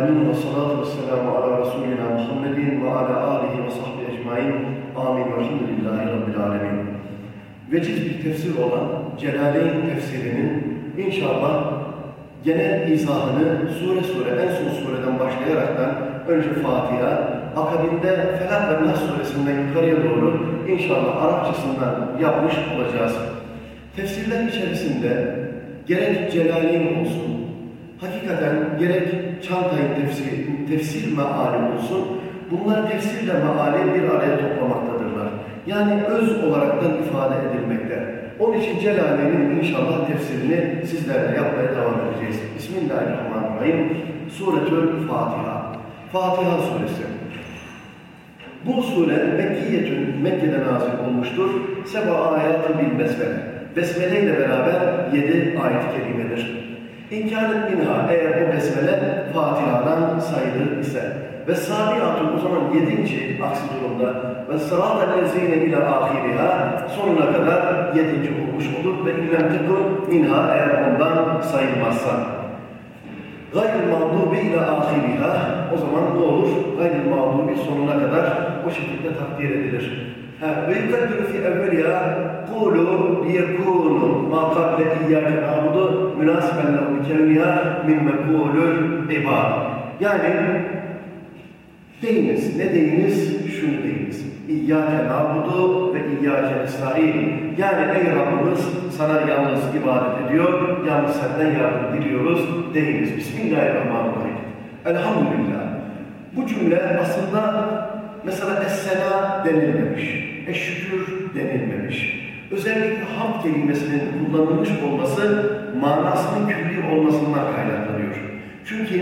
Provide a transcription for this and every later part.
Amin ve salatu ve selamu ala Resulina Muhammedin ve ala alihi ve sahbihi ecmain. Amin ve alhamdülillahi rabbil alemin. Veciz bir tefsir olan Celaleyn tefsirinin inşallah genel izahını sure sure en son sureden başlayaraktan önce Fatiha, akabinde Felak ve Nas suresinden yukarıya doğru inşallah Arapçasından yapmış olacağız. Tefsirler içerisinde gerek Celaleyn olsun, hakikaten gerek Çantay'ın tefsir, tefsir meali olsun, bunlar tefsirle meali bir araya toplamaktadırlar. Yani öz olaraktan ifade edilmekte. Onun için Celaleyn'in inşallah tefsirini sizlerle yapmaya devam edeceğiz. Bismillahirrahmanirrahim. Suretül Fatiha. Fatiha suresi. Bu sure Mekkiyetün, Mekke'de nazil olmuştur. Seba ayatın bil besmele. Besmele ile beraber yedi ayet-i kerimedir. İnkânet minha eğer o besmele Fatiha'dan sayılır ise ve sabiatun o zaman yedinci aksi durumda ve sırat lezine ile ahiriha sonuna kadar yedinci olmuş olur ve illem tekun minha eğer ondan sayılmazsa. Gayrı mağdubi ile ahiriha o zaman ne olur? Gayrı mağdubi sonuna kadar o şekilde takdir edilir. Yukaddiru fi evveliha kulu liyekunu ma kable iyyâke nâbudu münasiben lehu bikevniha min mekulül ibad. Yani deyiniz, ne deyiniz? Şunu deyiniz. İyyâke nâbudu ve iyyâke nesta'in. Yani ey Rabbimiz sana yalnız ibadet ediyor, yalnız senden yardım diliyoruz deyiniz. Bismillahirrahmanirrahim. Elhamdülillah. Bu cümle aslında mesela es-sena denilmemiş, eş-şükür denilmemiş. Özellikle hamd kelimesinin kullanılmış olması manasının külli olmasından kaynaklanıyor. Çünkü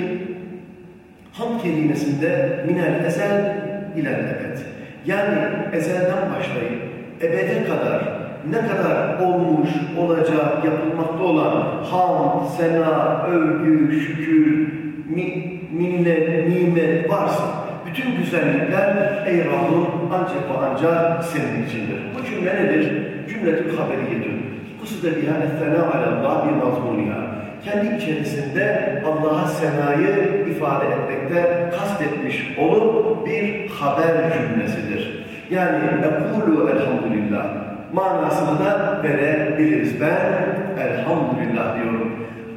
hamd kelimesinde minel ezel ilel ebed. Yani ezelden başlayıp ebede kadar ne kadar olmuş, olacak, yapılmakta olan hamd, sena, övgü, şükür, minnet, nimet varsa bütün güzellikler ey Rabbim ancak ve ancak senin içindir. Bu cümle nedir? Cümletül haberiyetün. Kusud biha ettena alallah bir mazmuniha. Kendi içerisinde Allah'a senayı ifade etmekte kastetmiş olup bir haber cümlesidir. Yani ekulu elhamdülillah manasını da verebiliriz. Ben elhamdülillah diyorum.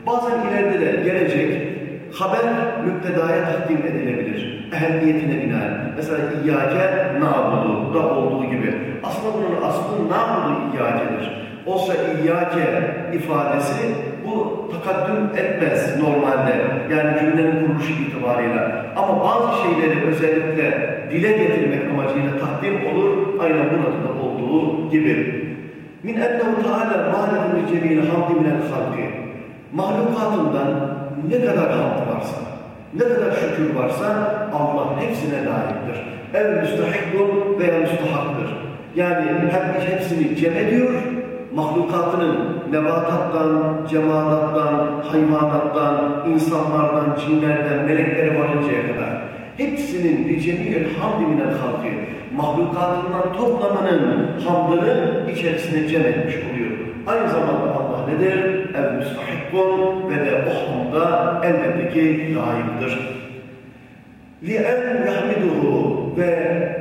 Bazen ileride de gelecek haber müptedaya takdim edilebilir. Ehemmiyetine binaen. Mesela İyyâke nâbudu da olduğu gibi. Aslında bunun aslı nâbudu İyyâke'dir. Oysa İyyâke ifadesi bu takaddüm etmez normalde. Yani cümlenin kuruluşu itibarıyla. Ama bazı şeyleri özellikle dile getirmek amacıyla takdim olur. Aynen burada da olduğu gibi. Min ennehu teâlâ mâlekun cemîl hamdi minel halki. Mahlukatından ne kadar hamd varsa, ne kadar şükür varsa Allah hepsine layıktır. Ev müstahikun veya müstahaktır. Yani hem hepsini cem ediyor, mahlukatının nebatattan, cemalattan, hayvanattan, insanlardan, cinlerden, meleklere varıncaya kadar hepsinin bir cemiyel hamdi minel halki mahlukatından toplamanın hamdını içerisine cem etmiş oluyor. Aynı zamanda nedir? El müstahikkun ve de o hamda elbette ki layıktır. لِأَنْ يَحْمِدُهُ ve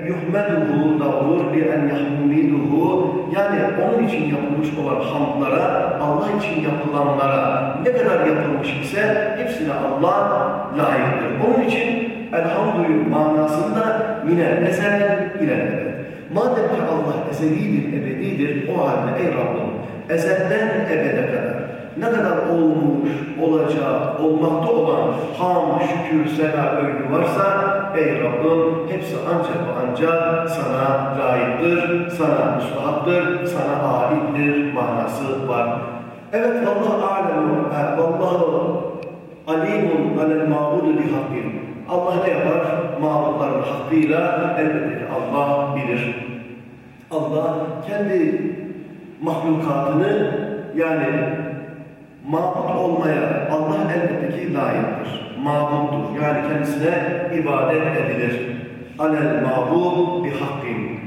yuhmeduhu da olur لِأَنْ يَحْمِدُهُ yani onun için yapılmış olan hamdlara, Allah için yapılanlara ne kadar yapılmış ise hepsine Allah layıktır. Onun için elhamdülillah manasında minel ezel ile Madem ki Allah ezelidir, ebedidir, o halde ey Rabbim ezelden ebede kadar ne kadar olmuş, olacak, olmakta olan ham, şükür, sena, övgü varsa ey Rabbim hepsi ancak ancak sana layıktır, sana müstahaptır, sana aittir manası var. Evet Allah alemu, Allahu alimun alel ma'budu bihakkin. Allah ne yapar? Mağdurların hakkıyla elbette Allah bilir. Allah kendi mahlukatını yani mabut olmaya Allah elbette ki layıktır. Mabuttur. Yani kendisine ibadet edilir. Alel mabud bir hakkin.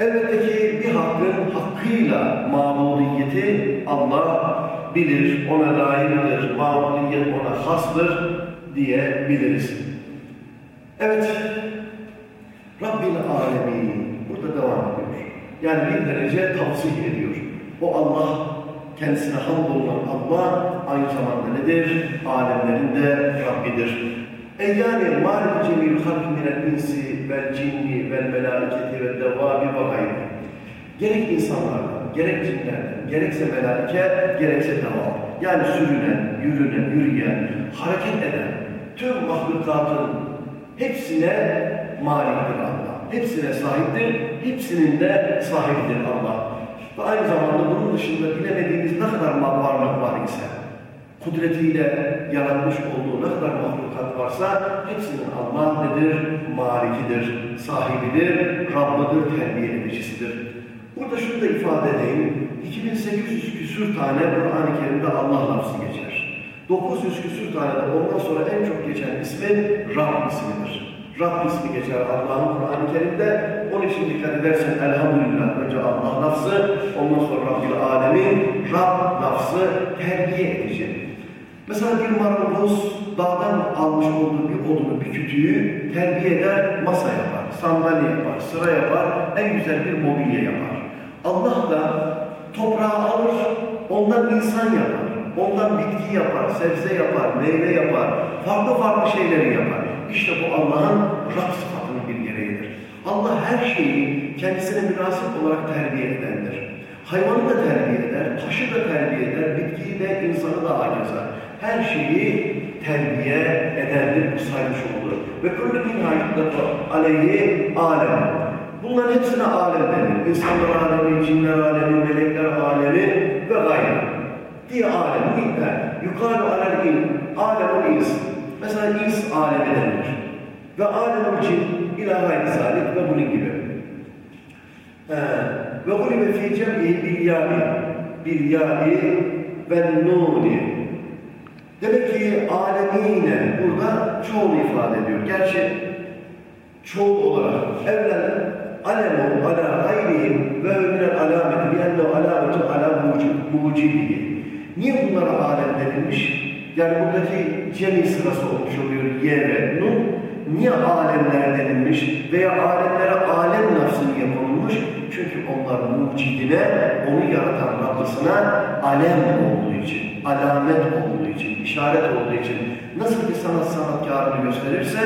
Elbette ki bir hakkın hakkıyla mabudiyeti Allah bilir, ona layıktır, mabudiyet ona hastır. diyebiliriz. Evet, Rabbil Alemin burada devam ediyor. Yani bir derece tavsiye ediyor. O Allah, kendisine hamdolunan Allah aynı zamanda nedir? Alemlerin de Rabbidir. E yani mâlik cemil halk minel insi vel cinni vel melâiketi ve gayri. Gerek insanlardan, gerek cinlerden, gerekse melaike, gerekse devam. Yani sürünen, yürünen, yürüyen, hareket eden tüm mahlukatın hepsine maliktir. Hepsine sahiptir, hepsinin de sahibidir Allah. Ve aynı zamanda bunun dışında bilemediğimiz ne kadar varlık var ise, kudretiyle yaratmış olduğu ne kadar mahlukat varsa hepsinin Allah nedir? Malikidir, sahibidir, Rabbıdır, terbiye edicisidir. Burada şunu da ifade edeyim. 2800 küsür tane Kur'an-ı Kerim'de Allah lafzı geçer. 900 küsür tane de ondan sonra en çok geçen ismi Rab ismidir. Rab ismi geçer Allah'ın Kur'an-ı Kerim'de. Onun için dikkat edersen elhamdülillah önce Allah lafzı, ondan sonra Rabbil Alemin, Rab lafzı terbiye edici. Mesela bir marangoz dağdan almış olduğu bir odunu, bir kütüğü terbiye eder, masa yapar, sandalye yapar, sıra yapar, en güzel bir mobilya yapar. Allah da toprağı alır, ondan insan yapar, ondan bitki yapar, sebze yapar, meyve yapar, farklı farklı şeyleri yapar. İşte bu Allah'ın Rab sıfatının bir gereğidir. Allah her şeyi kendisine münasip olarak terbiye edendir. Hayvanı da terbiye eder, taşı da terbiye eder, bitkiyi de, insanı da hakeza. Her şeyi terbiye edendir bu saymış olur. Ve kullu min aleyhi alem. Bunların hepsine alem denir. İnsanlar alemi, cinler alemi, melekler alemi ve gayrı. Diye alem, yukarı alel il, alemul ins. Mesela ins alemi denilir. Ve alemul cin, ila gayri zalik ve bunun gibi. Ve gulime fî cem'i bil yâmi, bil yâmi ve nûni. Demek ki alemine burada çoğul ifade ediyor. Gerçi çoğul olarak evlen alemu ala gayrihim ve minel alameti lienne alametu ala mucibihi. Niye bunlara alem denilmiş? Yani buradaki cemi sırası olmuş oluyor ye ve nun. Niye alemler denilmiş veya alemlere alem lafzı niye konulmuş? Çünkü onlar mucidine, onu yaratan Rabbisine alem olduğu için, alamet olduğu için, işaret olduğu için nasıl bir sanat sanatkarını gösterirse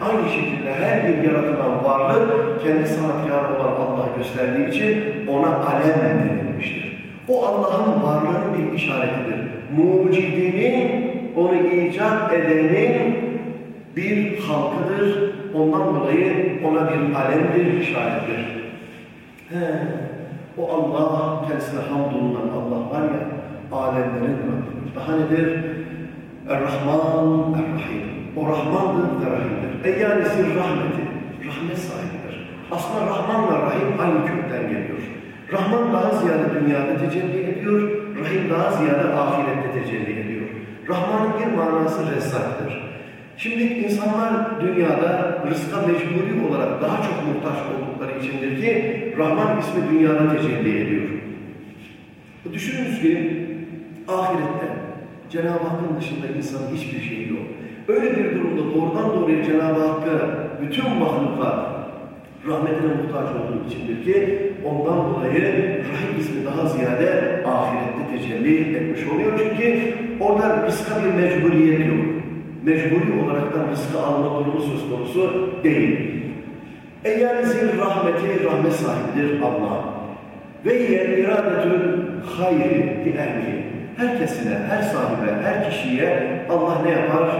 aynı şekilde her bir yaratılan varlık kendi sanatkarı olan Allah gösterdiği için ona alem denilmiştir. O Allah'ın varlığının bir işaretidir. Mucidinin, onu icat edenin bir halkıdır. Ondan dolayı ona bir alemdir, işarettir. He, o Allah, kendisine hamdolunan Allah var ya, alemlerin Rabbidir. Daha nedir? Er-Rahman, Er-Rahim. O Rahmandır ve Rahim'dir. E rahmeti, rahmet sahibidir. Aslında Rahman ve Rahim aynı kökten geliyor. Rahman daha ziyade dünyada tecelli ediyor, Rahim daha ziyade ahirette tecelli ediyor. Rahman'ın bir manası rezzaktır. Şimdi insanlar dünyada rızka mecburi olarak daha çok muhtaç oldukları içindir ki Rahman ismi dünyada tecelli ediyor. Düşününüz ki ahirette Cenab-ı Hakk'ın dışında insanın hiçbir şeyi yok. Öyle bir durumda doğrudan doğruya Cenab-ı Hakk'a bütün mahluklar rahmetine muhtaç olduğu içindir ki ondan dolayı Rahim ismi daha ziyade ahirette tecelli etmiş oluyor. Çünkü orada rızka bir mecburiyet yok mecburi olaraktan rızkı alma durumu söz konusu değil. Eyyâlizin rahmeti rahmet sahibidir Allah. Ve yer iradetül hayri bi ehli. Herkesine, her sahibe, her kişiye Allah ne yapar?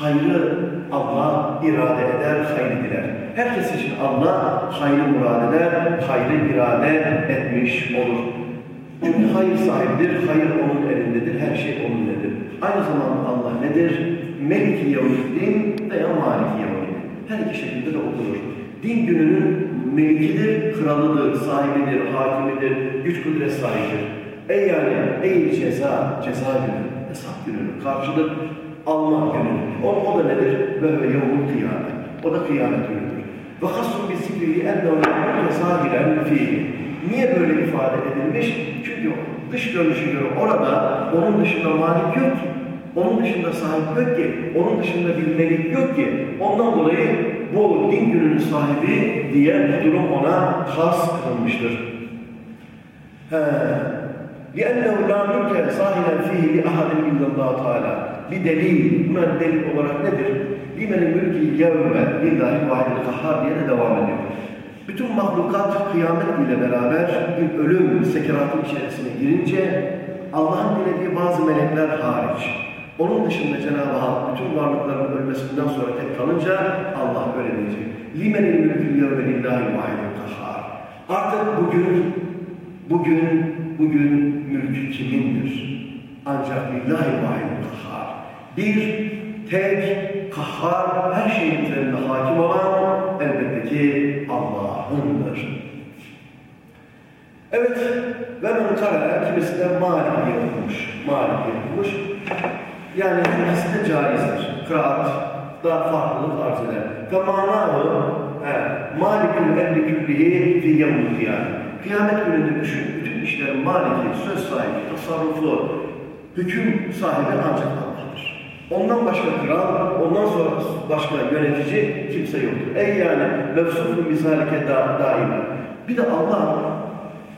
Hayrı Allah irade eder, hayrı diler. Herkes için Allah hayrı murad eder, hayrı irade etmiş olur. Çünkü hayır sahibidir, hayır onun elindedir, her şey onun elindedir. Aynı zamanda Allah nedir? Meliki Yevmiddin veya Maliki Yevmiddin. Her iki şekilde de okunur. Din gününün melikidir, kralıdır, sahibidir, hakimidir, güç kudret sahibidir. Ey yani, ey ceza, ceza günü, hesap günü, karşılık alma günü. O, o da nedir? Ve ve yevmul kıyamet. O da kıyamet günüdür. Ve hasrun bi zikrihi ennehu yevmul zahiren fihi. Niye böyle ifade edilmiş? Çünkü dış görünüşü göre orada onun dışında malik yok ki. Onun dışında sahip yok ki, onun dışında bir melik yok ki. Ondan dolayı bu din gününün sahibi diye bu durum ona has kılınmıştır. لِأَنَّهُ لَا مُلْكَ سَاهِلًا ف۪يهِ لِأَحَدٍ اِلَّا اللّٰهُ Teala. bir delil, buna delil olarak nedir? Limenin mülki yevme lillahi vahidil kahhar diye de devam ediyor. Bütün mahlukat kıyamet ile beraber bir ölüm sekeratın içerisine girince Allah'ın dilediği bazı melekler hariç. Onun dışında Cenab-ı Hak bütün varlıkların ölmesinden sonra tek kalınca Allah öyle diyecek. Limenin mülkü yevme lillahi vahidil kahhar. Artık bugün, bugün, bugün mülkü kimindir? Ancak lillahi vahidil kahhar. Bir, tek, kahhar, her şeyin üzerinde hakim olan elbette ki Allah'ındır. Evet, ve men kara kimisi de malik okumuş. Malik okumuş. Yani ikisi de caizdir. Kıraat daha farklılık arz eder. Ve manahu malikül emri küllihi fi yevmul kıyam. Kıyamet gününde düşün, bütün işlerin maliki, söz sahibi, tasarrufu, hüküm sahibi ancak. Ondan başka kral, ondan sonra başka yönetici kimse yoktur. Ey yani mevsufun misalike da, daima. Bir de Allah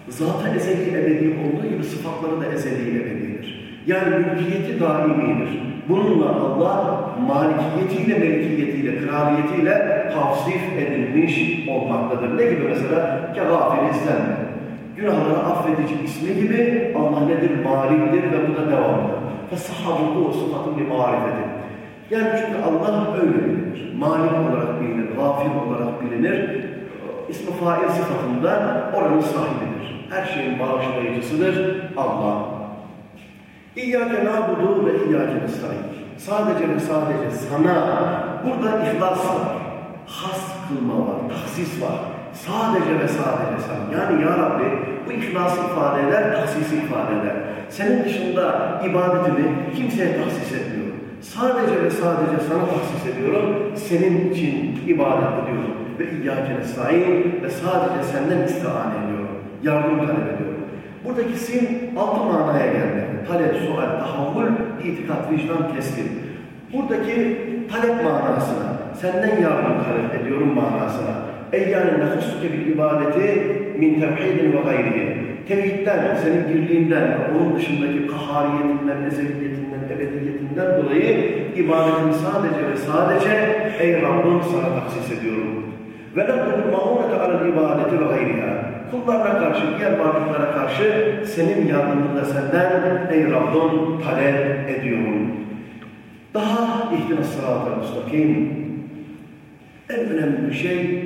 Zaten ezeli ebedi olduğu gibi sıfatları da ezeli ebedidir. Yani mülkiyeti daimidir. Bununla Allah malikiyetiyle, melikiyetiyle, kraliyetiyle tavsif edilmiş olmaktadır. Ne gibi mesela? Kegafir izlenme. Günahları affedici ismi gibi Allah nedir? Maliktir ve bu da devamlı. Fesahabudu o sıfatın bir marifeti. Yani çünkü Allah öyle bilinir. Malik olarak bilinir, gafir olarak bilinir. İsmi fail sıfatında oranın sahibidir. Her şeyin bağışlayıcısıdır Allah. İyyâke nâbudu ve iyyâke nestaîn. Sadece ve sadece sana burada ihlas var. Has kılma var, tahsis var. Sadece ve sadece sana. Yani ya Rabbi bu ihlası ifade eder, tahsisi ifade eder. Senin dışında ibadetimi kimseye tahsis etmiyorum. Sadece ve sadece sana tahsis ediyorum. Senin için ibadet ediyorum. Ve iyyâke nestaîn ve sadece senden istihan ediyorum. Yardım talep ediyorum. Buradaki sin altı manaya geldi. Talep, sual, tahavvül, itikat, vicdan, teslim. Buradaki talep manasına, senden yardım talep ediyorum manasına. Ey yani nefsuke bir ibadeti min tevhidin ve gayrihi. Tevhidden, senin birliğinden, onun dışındaki kahariyetinden, ezeliyetinden, ebediyetinden dolayı ibadetimi sadece ve sadece ey Rabbim sana taksis ediyorum. Ve lekkul ma'unete alel ibadeti ve gayriha. Kullarına karşı, diğer varlıklara karşı senin yardımını da senden ey Rabbim talep ediyorum. Daha ihtina sıratı müstakim. En önemli bir şey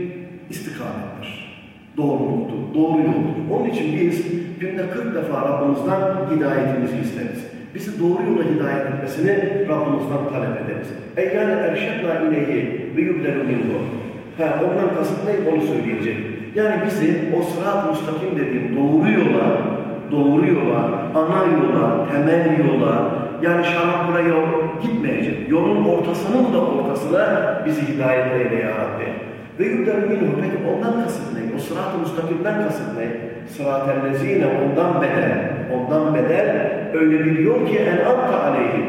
istikamettir. Doğruluktur, doğru yoldur. Onun için biz günde 40 defa Rabbimizden hidayetimizi isteriz. Bizi doğru yola hidayet etmesini Rabbimizden talep ederiz. Eyyâne erşednâ ileyhi ve yübleru minhu. Ha, ondan kasıt ne? Onu söyleyecek. Yani bizi o sırat-ı müstakim dediğim doğru yola, doğru yola, ana yola, temel yola, yani şarap yol gitmeyecek. Yolun ortasının da ortasına bizi hidayet eyle ya Rabbi. Ve yübden minhu peki ondan kasıt ne? O sırat-ı müstakimden kasıt ne? Sırat-ı ondan bedel, ondan bedel öyle bir yol ki en anta aleyhim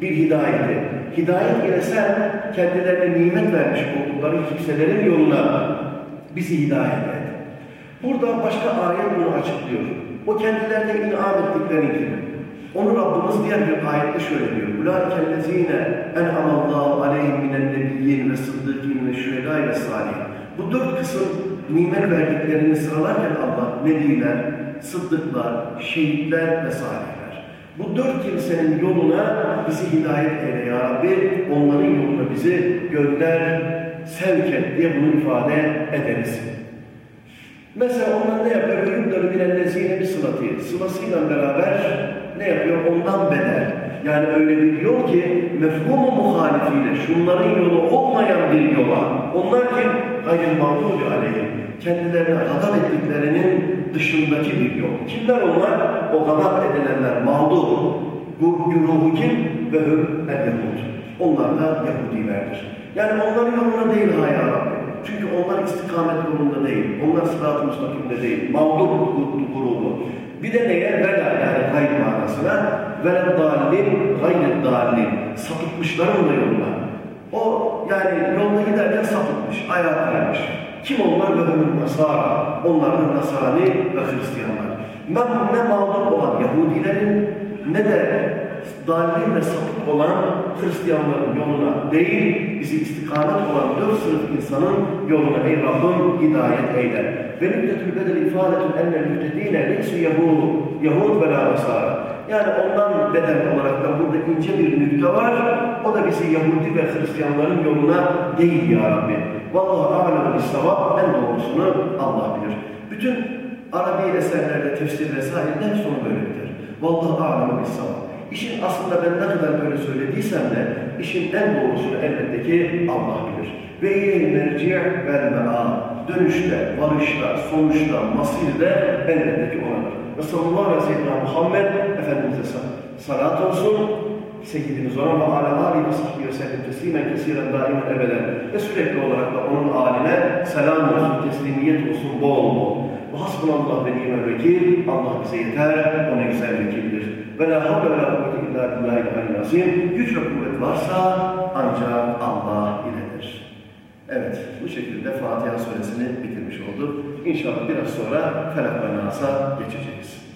bir hidayeti. Hidayet ile sen kendilerine nimet vermiş oldukları kimselerin yoluna bizi hidayet et. Burada başka ayet bunu açıklıyor. O kendilerine inam ettikleri gibi. Onu Rabbimiz diğer bir ayette şöyle diyor. اُلَٰئِكَ الَّذ۪ينَ اَنْعَمَ اللّٰهُ عَلَيْهِمْ مِنَ النَّبِيِّينَ وَالصِّدِّقِينَ وَالشُّهَدَاءِ وَالصَّالِحِينَ Bu dört kısım nimet verdiklerini sıralarken Allah nebiler, sıddıklar, şehitler ve salihler. Bu dört kimsenin yoluna bizi hidayet eyle ya Rabbi. Onların yoluna bizi gönder, sevk et diye bunu ifade ederiz. Mesela onlar ne yapıyor? Ölümleri bilellezine bir sılatı. Sılasıyla beraber ne yapıyor? Ondan bedel. Yani öyle bir yol ki mefhumu muhalifiyle, şunların yolu olmayan bir yola. Onlar kim? Gayrı mağdubi aleyhi. Kendilerine gadap ettiklerinin dışındaki bir yol. Kimler onlar? O gadap edilenler mağdur. Bu güruhu kim? Ve hüm el-yahud. Onlar da Yahudilerdir. Yani onların yoluna değil ha. Çünkü onlar istikamet yolunda değil. Onlar sırat-ı müstakimde değil. Mağdur grubu. Bir de neye? Vela yani gayr manasına. Vela dalin, gayr dalin. Sapıtmışların da yoluna. O yani yoluna giderken sapıtmış, ayağa kaymış. Kim onlar? Ve onun Nasara. Onlar da Nasrani ve Hristiyanlar. Ne, ne mağdur olan Yahudilerin ne de dalil ve sapık olan Hristiyanların yoluna değil, bizi istikamet olan dört sınıf insanın yoluna ey Rabbim hidayet eyle. Ve müddetül bedel ifadetün ennel mühtedine neyse Yahud, Yahud ve la Nasara. Yani ondan bedel olarak da burada ince bir nükte var. O da bizi Yahudi ve Hristiyanların yoluna değil ya Rabbi. Vallahu alem sevap en doğrusunu Allah bilir. Bütün Arabi eserlerde, tefsir vesairede hep sonu böyle biter. Vallahu alem sevap. İşin aslında ben ne kadar böyle söylediysem de işin en doğrusunu elbette ki Allah bilir. Ve ileyhi merci' vel. Dönüşte, varışta, sonuçta, masirde elbette ki onadır. Aleyhi ve sellem Muhammed Efendimiz'e salat olsun. Seyyidimiz ona ve ala ve sahbihi ve sellem teslimen kesiren daimen ebeden. Ve sürekli olarak da onun haline selam olsun, teslimiyet olsun bol bol. Ve hasbunallah ve ni'mel vekil. Allah bize yeter, o ne güzel vekildir. Ve la havle ve la kuvvete illa billahi azim. Güç ve kuvvet varsa ancak Allah iledir. Evet, bu şekilde Fatiha suresini bitirmiş olduk. İnşallah biraz sonra Felak ve Nas'a geçeceğiz.